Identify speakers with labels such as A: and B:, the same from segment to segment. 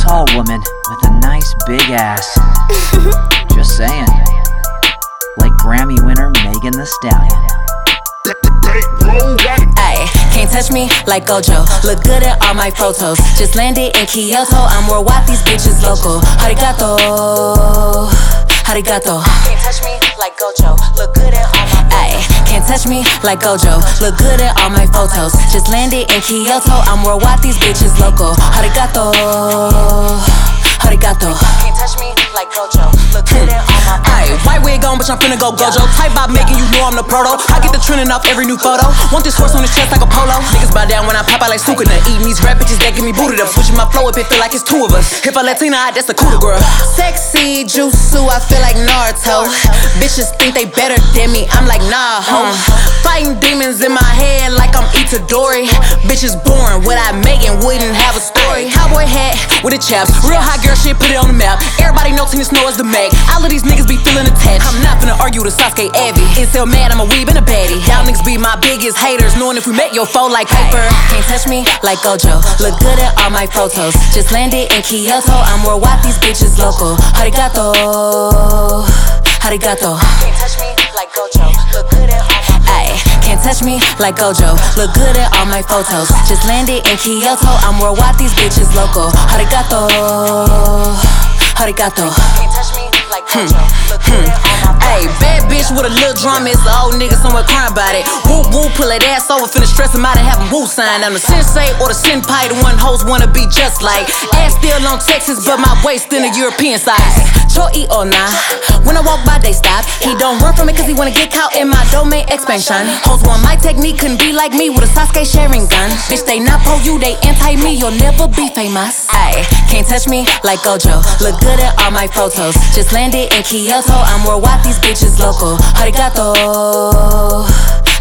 A: tall woman with a nice big ass. Just saying. Like Grammy winner Megan Thee Stallion.
B: Ayy, can't touch me like Gojo. Look good in all my photos. Just landed in Kyoto. I'm worldwide, these bitches local. Arigato. Arigato. Can't touch me like Gojo. Touch me like Gojo. Look good in all my photos. Just landed in Kyoto. I'm worldwide, these bitches local. Arigato. Arigato. Can't touch me like Gojo.
C: I'm finna go gojo. Type about making you know I'm the proto. I get the trending off every new photo. Want this horse on his chest like a polo. Niggas bow down when I pop out like Sukuna. Eating these rap bitches that get me booted up. Switching my flow up, it feel like it's two of us. If I Latina, I, that's a cooler girl. Sexy, Jutsu, I feel like Naruto. Bitches think they better than me, I'm like, nah, huh. Fighting demons in my head like I'm Itadori. Bitches born, what I make and wouldn't have with the chaps. Real hot girl shit, put it on the map. Everybody know Tina Snow is the Meg. All of these niggas be feeling attached. I'm not finna argue with Sasuke Abby. Incel mad, I'm a weeb and a baddie. Y'all niggas be my biggest haters, knowing if we met your foe like paper.
B: Can't touch me like Gojo. Look good at all my photos. Just landed in Kyoto. I'm worldwide, these bitches local. Arigato. Arigato. Can't touch me like Gojo. Touch me like Gojo. Look good at all my photos. Just landed in Kyoto. I'm worldwide, these bitches local. Arigato. Arigato. Can't touch me like hmm. Gojo. Look good at all my hmm.
C: Ayy, bad bitch with a little drum it's a old nigga somewhere crying about it. Whoop whoop, pull that ass over, finna stress him out and have him woo sign. I'm the sensei or the senpai, the one hoes wanna be just like. Ass still on Texas, but my waist in a European size. Choi or nah, when I walk by, they stop. He don't run from me cause he wanna get caught in my domain expansion. Hoes want my technique, couldn't be like me with a Sasuke Sharingan. Bitch, they not pro you, they anti me, you'll never be famous.
B: Ayy, can't touch me like Gojo. Look good at all my photos. Just landed in Kyoto. I'm worldwide, these bitches local. Arigato.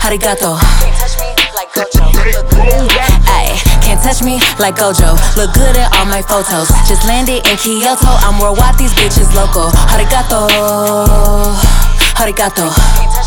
B: Arigato. Can't touch me like Gojo. Look good Ayy, touch me like Gojo. Look good at all my photos. Just landed in Kyoto. I'm worldwide, these bitches local. Arigato. Arigato.